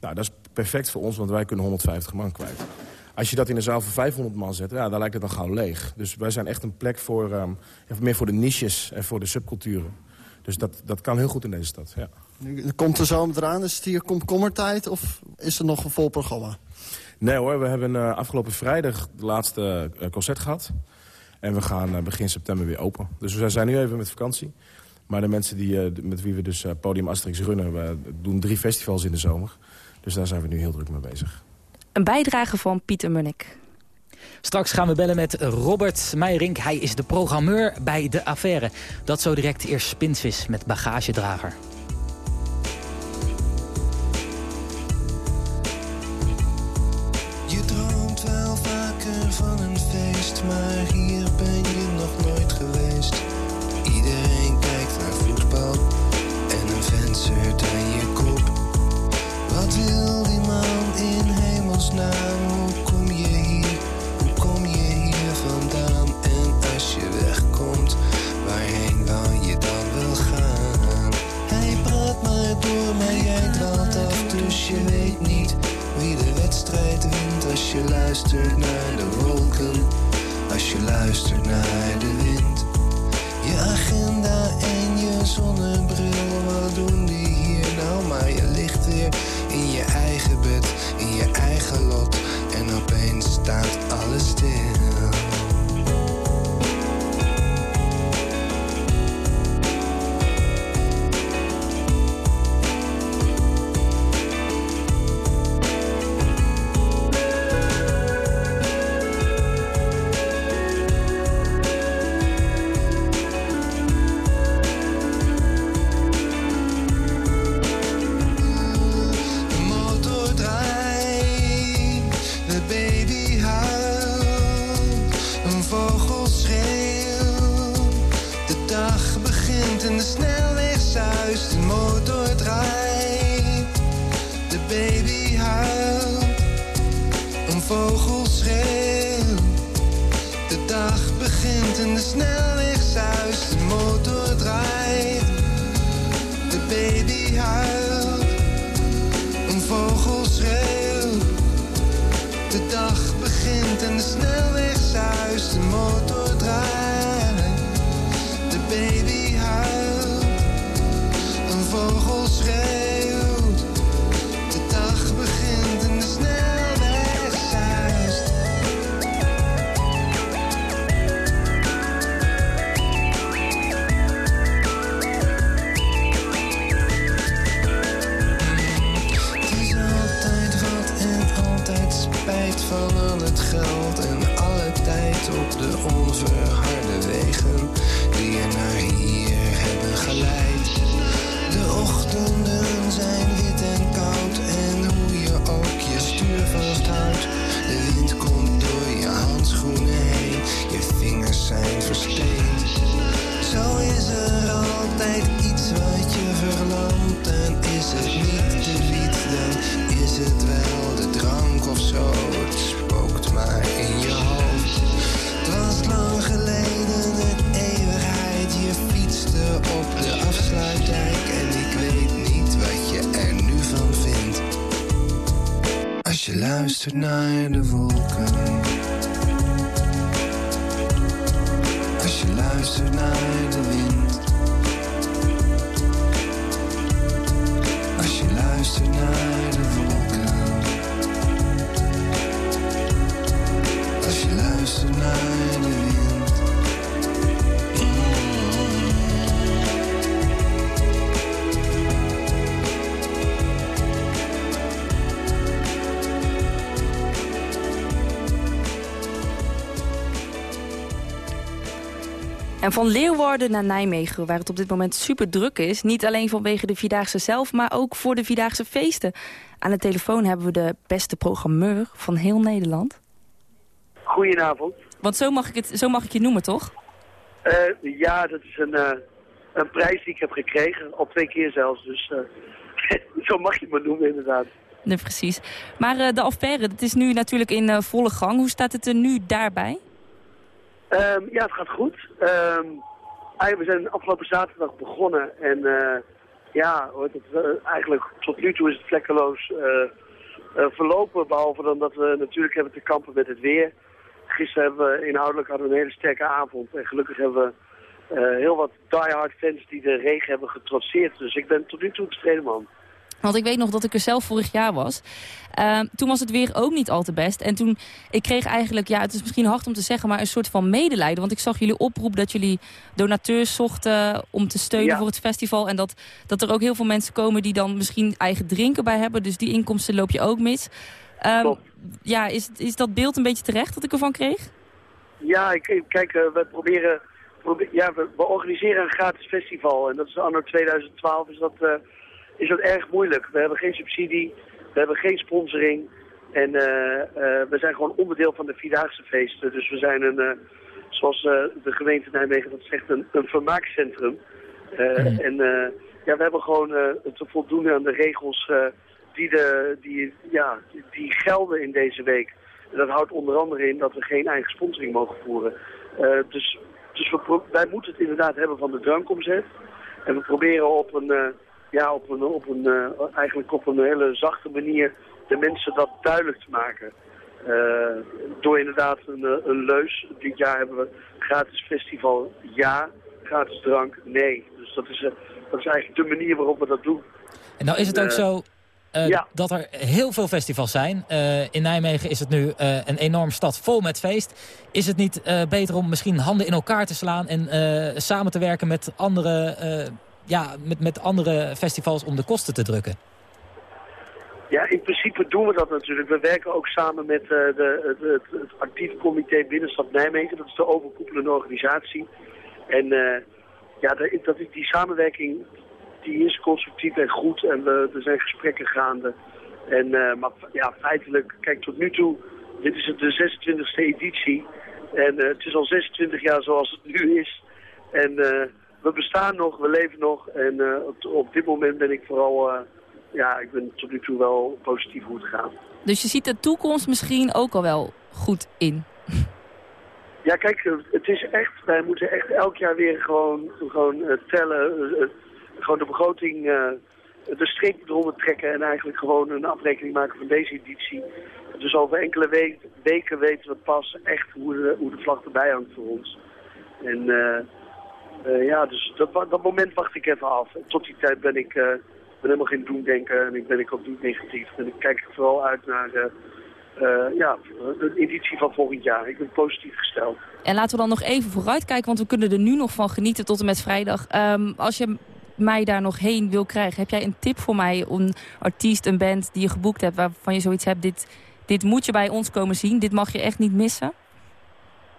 Speaker 14: Nou, dat is perfect voor ons, want wij kunnen 150 man kwijt. Als je dat in een zaal van 500 man zet, ja, dan lijkt het dan gauw leeg. Dus wij zijn echt een plek voor, um, meer voor de niches en voor de subculturen. Dus dat, dat kan heel goed in deze stad, ja.
Speaker 13: Nu komt er zo eraan, is het hier komkommertijd of is er nog een vol programma?
Speaker 14: Nee hoor, we hebben uh, afgelopen vrijdag de laatste uh, concert gehad. En we gaan uh, begin september weer open. Dus we zijn nu even met vakantie. Maar de mensen die, met wie we dus Podium Asterix runnen... we doen drie festivals in de zomer. Dus daar zijn we nu heel druk mee bezig.
Speaker 4: Een bijdrage van Pieter Munnik.
Speaker 3: Straks gaan we bellen met Robert Meijering. Hij is de programmeur bij De Affaire. Dat zo direct eerst Spinsvis met bagagedrager.
Speaker 15: Jij dwaalt af, dus je weet niet wie de wedstrijd wint. Als je luistert naar de wolken, als je luistert naar de wind. Je agenda en je zonnebril, wat doen die hier nou? Maar je ligt weer in je eigen bed, in je eigen lot. En opeens staat alles stil. Dag begint en de snelweg zuist, de motor draait, de baby huilt. Een vogel schreeuwt, de dag begint en de snelweg zuist, en alle tijd op de onverharde wegen die je naar hier hebben geleid. Je luistert naar de wolken. Als je luistert naar de wind.
Speaker 4: En van Leeuwarden naar Nijmegen, waar het op dit moment super druk is... niet alleen vanwege de Vierdaagse zelf, maar ook voor de Vierdaagse feesten. Aan de telefoon hebben we de beste programmeur van heel Nederland.
Speaker 16: Goedenavond.
Speaker 4: Want zo mag ik, het, zo mag ik je noemen, toch?
Speaker 16: Eh, ja, dat is een, eh, een prijs die ik heb gekregen. Al twee keer zelfs. Dus eh, (laughs) zo mag je me noemen inderdaad.
Speaker 4: Nee, precies. Maar de affaire, dat is nu natuurlijk in volle gang. Hoe staat het er nu daarbij?
Speaker 16: Ehm, ja, het gaat goed. Ehm, we zijn afgelopen zaterdag begonnen. En eh, ja, het, eh, eigenlijk tot nu toe is het vlekkeloos eh, verlopen. Behalve dan dat we natuurlijk hebben te kampen met het weer. Gisteren hebben we inhoudelijk hadden we een hele sterke avond. En gelukkig hebben we heel wat diehard fans die de regen hebben getrotseerd. Dus ik ben tot nu toe tevreden man.
Speaker 4: Want ik weet nog dat ik er zelf vorig jaar was. Ehm, toen was het weer ook niet al te best. En toen, ik kreeg eigenlijk, ja, het is misschien hard om te zeggen... maar een soort van medelijden. Want ik zag jullie oproep dat jullie donateurs zochten... om te steunen
Speaker 16: Ja.
Speaker 4: voor het festival. En dat, dat er ook heel veel mensen komen die dan misschien eigen drinken bij hebben. Dus die inkomsten loop je ook mis. Ehm, ja, is, is dat beeld een beetje terecht dat ik ervan kreeg?
Speaker 16: Ja, ik, kijk, eh, we proberen... probe- ja, we, we organiseren een gratis festival. En dat is anno 2012 is dat, eh, is dat erg moeilijk. We hebben geen subsidie, we hebben geen sponsoring. En eh, eh, we zijn gewoon onderdeel van de Vierdaagse feesten. Dus we zijn een, eh, zoals de gemeente Nijmegen dat zegt, een, vermaakcentrum. En ja, we hebben gewoon te voldoen aan de regels die, de, die, ja, die, gelden in deze week. En dat houdt onder andere in dat we geen eigen sponsoring mogen voeren. Dus dus we wij moeten het inderdaad hebben van de drankomzet. En we proberen op een, ja, op een, op een eh, eigenlijk op een hele zachte manier de mensen dat duidelijk te maken. Eh, door inderdaad een, eh, een leus. Dit jaar hebben we gratis festival ja, gratis drank nee. Dus dat is, dat is eigenlijk de manier waarop we dat doen.
Speaker 3: En nou is het ook zo
Speaker 16: ja.
Speaker 3: dat er heel veel festivals zijn. In Nijmegen is het nu een enorme stad vol met feest. Is het niet beter om misschien handen in elkaar te slaan... en samen te werken met andere, ja, met, met andere festivals om de kosten te drukken?
Speaker 16: Ja, in principe doen we dat natuurlijk. We werken ook samen met eh, de, het, het, actief comité Binnenstad Nijmegen. Dat is de overkoepelende organisatie. En eh, ja, dat, is- die samenwerking die is constructief en goed. En er zijn gesprekken gaande. En, eh, maar ja, feitelijk, kijk tot nu toe, dit is de 26e editie. En het is al 26 jaar zoals het nu is. En we bestaan nog, we leven nog. En eh, op, op dit moment ben ik vooral... eh, ja, ik ben tot nu toe wel positief hoe het gaat.
Speaker 4: Dus je ziet de toekomst misschien ook al wel goed in. (laughs)
Speaker 16: Ja, kijk, eh, het is echt, wij moeten echt elk jaar weer gewoon, gewoon tellen, gewoon de begroting, de streep eronder trekken en eigenlijk gewoon een afrekening maken van deze editie. Dus over enkele we- weken weten we pas echt hoe de, hoe de vlag erbij hangt voor ons. En eh, ja, dus dat, dat moment wacht ik even af. En tot die tijd ben ik, eh, ben helemaal geen doemdenker en ik ben ik ook niet negatief. En ik kijk vooral uit naar eh, ja, de editie van volgend jaar. Ik ben positief gesteld.
Speaker 4: En laten we dan nog even vooruitkijken, want we kunnen er nu nog van genieten tot en met vrijdag. Ehm, als je mij daar nog heen wil krijgen, heb jij een tip voor mij? Een artiest, een band die je geboekt hebt, waarvan je zoiets hebt... dit, dit moet je bij ons komen zien, dit mag je echt niet missen?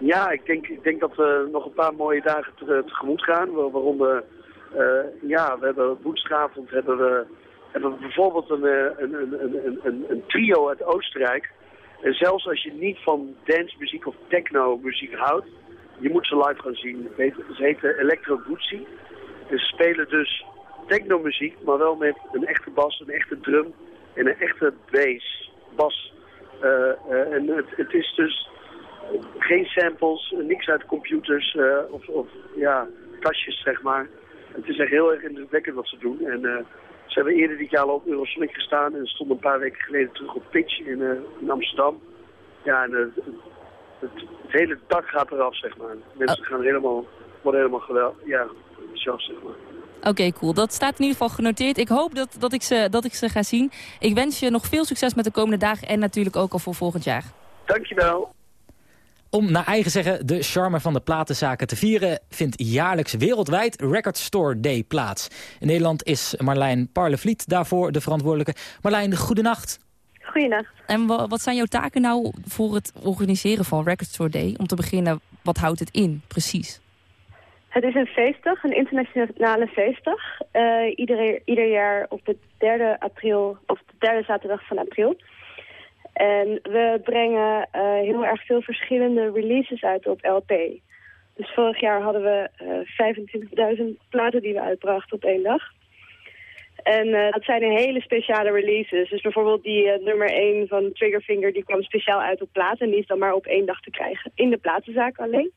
Speaker 16: Ja, ik denk, ik denk dat we nog een paar mooie dagen te, tegemoet gaan. Waar- Waarom we, eh, ja, we hebben woensdagavond hebben we, hebben we bijvoorbeeld een, eh, een, een, een, een- trio uit Oostenrijk. En zelfs als je niet van dancemuziek of techno-muziek houdt, je moet ze live gaan zien. Ze heten Electro. En ze spelen dus techno-muziek, maar wel met een echte bas, een echte drum en een echte bass, bas. Eh, eh, en het, het is dus geen samples, niks uit computers eh, of, of ja, kastjes, zeg maar. Het is echt heel erg indrukwekkend wat ze doen. En eh, Ze hebben eerder dit jaar al op Eurosonic gestaan en stonden een paar weken geleden terug op pitch in, eh, in Amsterdam. Ja, en het, het, het hele dak gaat eraf, zeg maar. Mensen gaan helemaal, worden helemaal geweld, ja, enthousiast, zeg maar.
Speaker 4: Oké, cool. Dat staat in ieder geval genoteerd. Ik hoop dat, dat, ik ze, dat ik ze ga zien. Ik wens je nog veel succes met de komende dagen en natuurlijk ook al voor volgend jaar.
Speaker 16: Dankjewel.
Speaker 3: Om naar eigen zeggen de charme van de platenzaken te vieren... vindt jaarlijks wereldwijd Record Store Day plaats. In Nederland is Marlijn Parlevliet daarvoor de verantwoordelijke. Marlijn, goedenacht.
Speaker 17: Goedenacht.
Speaker 4: En wa- wat zijn jouw taken nou voor het organiseren van Record Store Day? Om te beginnen, wat houdt het in precies?
Speaker 17: Het is een feestdag, een internationale feestdag. Eh ieder, ieder jaar op de derde april, of de derde zaterdag van april. En we brengen eh, heel erg veel verschillende releases uit op LP. Dus vorig jaar hadden we eh 25.000 platen die we uitbrachten op één dag. En eh, dat zijn hele speciale releases. Dus bijvoorbeeld die eh, nummer 1 van Triggerfinger, die kwam speciaal uit op plaat. En die is dan maar op één dag te krijgen. In de platenzaak alleen.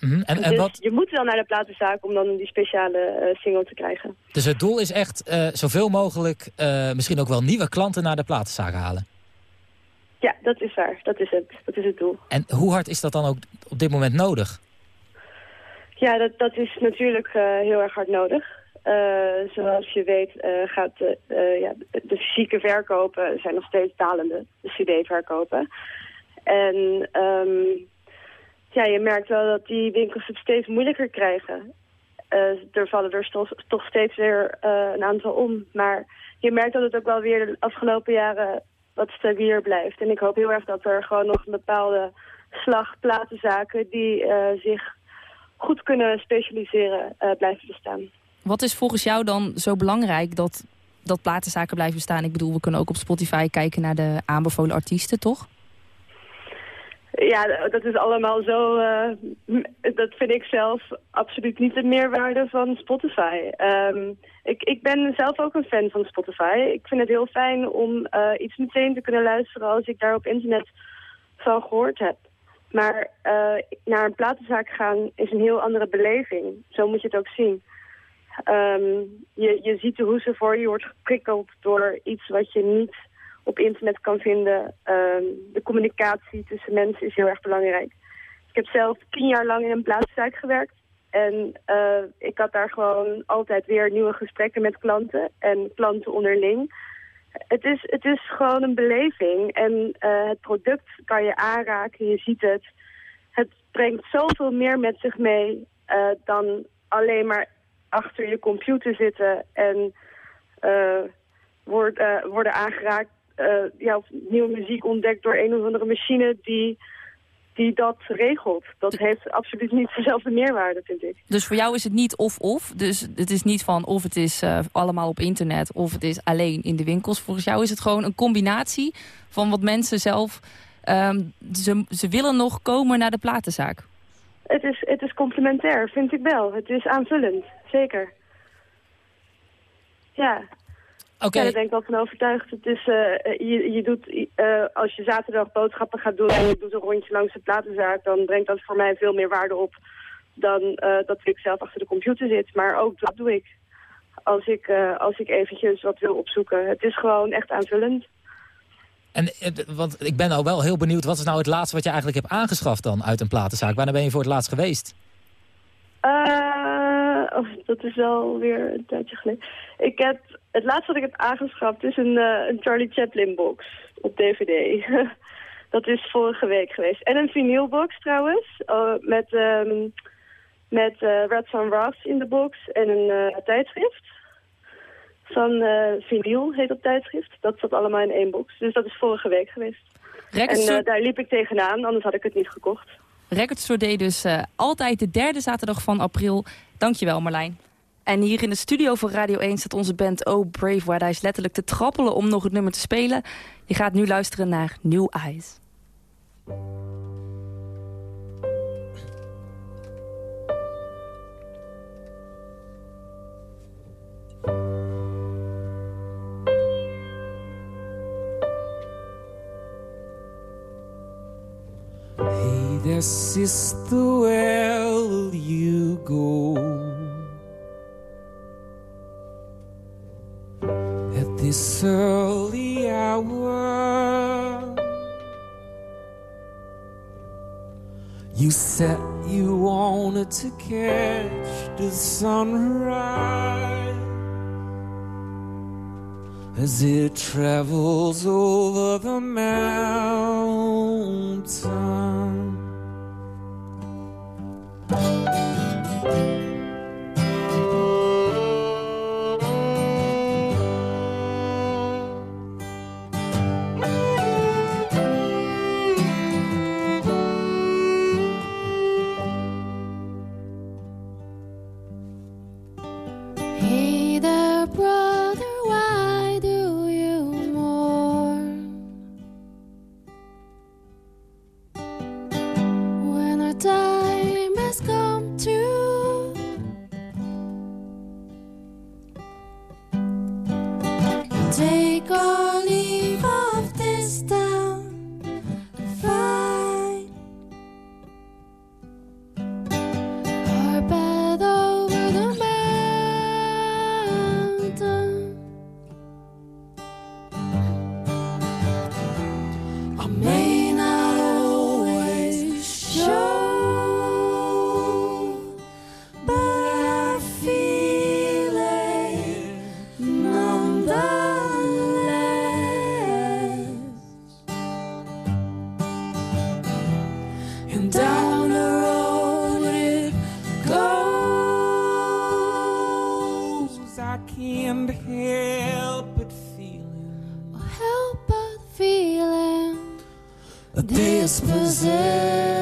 Speaker 3: Mhm, En, en
Speaker 17: dus
Speaker 3: wat,
Speaker 17: je moet wel naar de platenzaak om dan die speciale eh, single te krijgen.
Speaker 3: dus het doel is echt eh, zoveel mogelijk... eh, misschien ook wel nieuwe klanten naar de platenzaak halen.
Speaker 17: Ja, dat is waar. Dat is het. Dat is het doel.
Speaker 3: En hoe hard is dat dan ook op dit moment nodig?
Speaker 17: Ja, dat, dat is natuurlijk eh, heel erg hard nodig. Eh, zoals je weet eh, gaat de, ja, de fysieke verkopen zijn nog steeds dalende, de cd-verkopen. En ehm, ja, je merkt wel dat die winkels het steeds moeilijker krijgen. Er vallen er toch, toch steeds weer een aantal om. Maar je merkt dat het ook wel weer de afgelopen jaren wat stabieler blijft. En ik hoop heel erg dat er gewoon nog een bepaalde slag platenzaken die eh, zich goed kunnen specialiseren eh, blijven bestaan.
Speaker 4: Wat is volgens jou dan zo belangrijk dat, dat platenzaken blijven bestaan? Ik bedoel, we kunnen ook op Spotify kijken naar de aanbevolen artiesten, toch?
Speaker 17: Ja, dat is allemaal zo... eh, dat vind ik zelf absoluut niet de meerwaarde van Spotify. Ehm, ik, ik ben zelf ook een fan van Spotify. Ik vind het heel fijn om eh, iets meteen te kunnen luisteren als ik daar op internet van gehoord heb. Maar eh, naar een platenzaak gaan is een heel andere beleving. Zo moet je het ook zien. Ehm, je, je ziet hoe ze voor je wordt geprikkeld door iets wat je niet op internet kan vinden. Ehm, de communicatie tussen mensen is heel erg belangrijk. Ik heb zelf tien jaar lang in een plaatszaak gewerkt. En eh, ik had daar gewoon altijd weer nieuwe gesprekken met klanten en klanten onderling. Het is, het is gewoon een beleving en eh, het product kan je aanraken, je ziet het. Het brengt zoveel meer met zich mee eh, dan alleen maar achter je computer zitten en wordt, worden aangeraakt. ja, of nieuwe muziek ontdekt door een of andere machine die, die dat regelt. Dat heeft absoluut niet dezelfde meerwaarde, vind ik.
Speaker 4: Dus voor jou is het niet of-of. Dus het is niet van of het is eh, allemaal op internet of het is alleen in de winkels. Volgens jou is het gewoon een combinatie van wat mensen zelf... ehm, ze, ze willen nog komen naar de platenzaak.
Speaker 17: Het is, het is complementair, vind ik wel. Het is aanvullend, zeker. Ja.
Speaker 3: Oké.
Speaker 17: Ja, daar ben ik wel van overtuigd. Het is, eh, je, je doet, eh, als je zaterdag boodschappen gaat doen en je doet een rondje langs de platenzaak, dan brengt dat voor mij veel meer waarde op dan eh, dat ik zelf achter de computer zit. Maar ook dat doe ik als ik, eh, als ik eventjes wat wil opzoeken. Het is gewoon echt aanvullend.
Speaker 3: En, eh, want ik ben al wel heel benieuwd, wat is nou het laatste wat je eigenlijk hebt aangeschaft dan uit een platenzaak? Wanneer ben je voor het laatst geweest?
Speaker 17: Eh, oh, dat is wel weer een tijdje geleden. Ik heb, het laatste wat ik heb aangeschaft is een, eh, een Charlie Chaplin box op DVD. (laughs) dat is vorige week geweest. En een vinylbox trouwens, eh, met, ehm met eh Red in de box en een tijdschrift. Van vinyl heet dat tijdschrift. Dat zat allemaal in één box. Dus dat is vorige week geweest. En daar liep ik tegenaan, anders had ik het niet gekocht.
Speaker 4: Record Store Day dus altijd de derde zaterdag van april. Dankjewel Marlijn. En hier in de studio voor Radio 1 staat onze band Oh Brave... waar hij is letterlijk te trappelen om nog het nummer te spelen. Je gaat nu luisteren naar New Eyes.
Speaker 12: Hey there, sister, where will you go? This early hour. You said you wanted to catch the sunrise as it travels over the mountain. desprazer.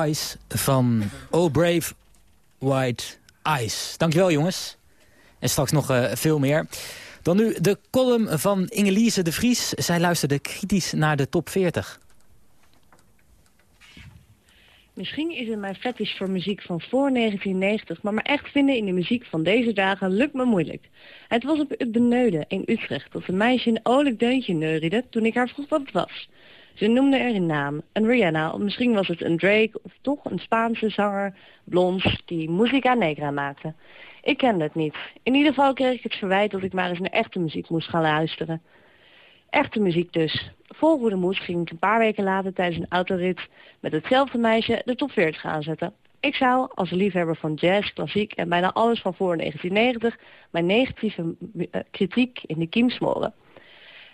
Speaker 12: Eyes
Speaker 3: van Oh Brave White Eyes. Dankjewel jongens. En straks nog eh, veel meer. Dan nu de column van Ingelise de Vries. Zij luisterde kritisch naar de top 40.
Speaker 18: Misschien is het mijn fetish voor muziek van voor 1990, maar me echt vinden in de muziek van deze dagen lukt me moeilijk. Het was op Beneude in Utrecht dat een meisje een olijk deuntje neuriede toen ik haar vroeg wat het was. Ze noemde er een naam, een Rihanna, misschien was het een Drake of toch een Spaanse zanger, blond, die Musica Negra maakte. Ik kende het niet. In ieder geval kreeg ik het verwijt dat ik maar eens naar echte muziek moest gaan luisteren. Echte muziek dus. Vol goede moed ging ik een paar weken later tijdens een autorit met hetzelfde meisje de top 40 aanzetten. Ik zou, als liefhebber van jazz, klassiek en bijna alles van voor 1990, mijn negatieve eh, kritiek in de kiem smoren.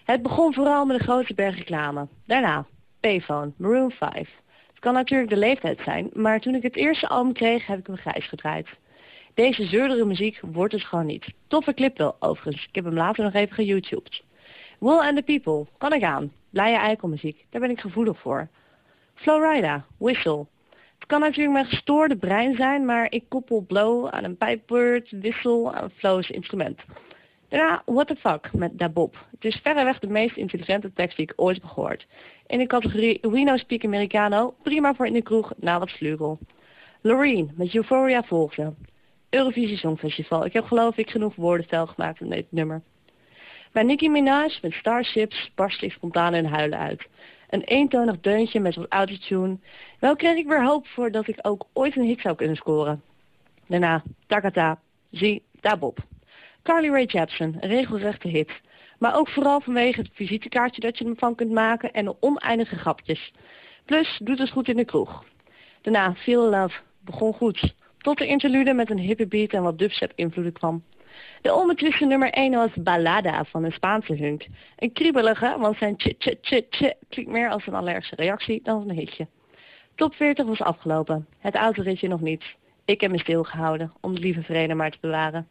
Speaker 18: Het begon vooral met een grote berg reclame. Daarna Payphone, Maroon 5. Het kan natuurlijk de leeftijd zijn, maar toen ik het eerste album kreeg heb ik hem grijs gedraaid. Deze zeurdere muziek wordt het gewoon niet. Toffe clip wel, overigens. Ik heb hem later nog even geYouTubed. Will and the People, kan ik aan. Blije eikelmuziek, daar ben ik gevoelig voor. Florida, Whistle. Het kan natuurlijk mijn gestoorde brein zijn, maar ik koppel blow aan een pijpbeurt, wissel aan Flow's instrument. Daarna What the Fuck met Da Bob. Het is verreweg de meest intelligente tekst die ik ooit heb gehoord. In de categorie We No Speak Americano, prima voor in de kroeg na wat vlugel. Loreen met Euphoria volgde. Eurovisie Songfestival. Ik heb geloof ik genoeg woordenstijl gemaakt in dit nummer. Bij Nicki Minaj met Starships barstte ik spontaan in huilen uit. Een eentonig deuntje met wat autotune. Wel kreeg ik weer hoop voor dat ik ook ooit een hit zou kunnen scoren. Daarna Takata, Zie, Dabob. Carly Rae Jepsen, een regelrechte hit. Maar ook vooral vanwege het visitekaartje dat je ervan kunt maken en de oneindige grapjes. Plus doet het goed in de kroeg. Daarna Feel Love, begon goed. Tot de interlude met een hippe beat en wat dubstep invloeden kwam. De onbetwiste nummer 1 was Ballada van een Spaanse hunk. Een kriebelige, want zijn tje tje tje tje klinkt meer als een allergische reactie dan als een hitje. Top 40 was afgelopen. Het autoritje nog niet. Ik heb me stilgehouden om de lieve vrede maar te bewaren.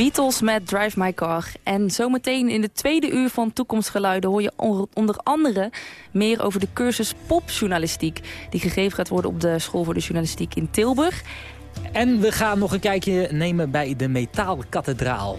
Speaker 4: Beatles met Drive My Car. En zometeen in de tweede uur van Toekomstgeluiden... hoor je on- onder andere meer over de cursus popjournalistiek... die gegeven gaat worden op de School voor de Journalistiek in Tilburg.
Speaker 3: En we gaan nog een kijkje nemen bij de Metaalkathedraal.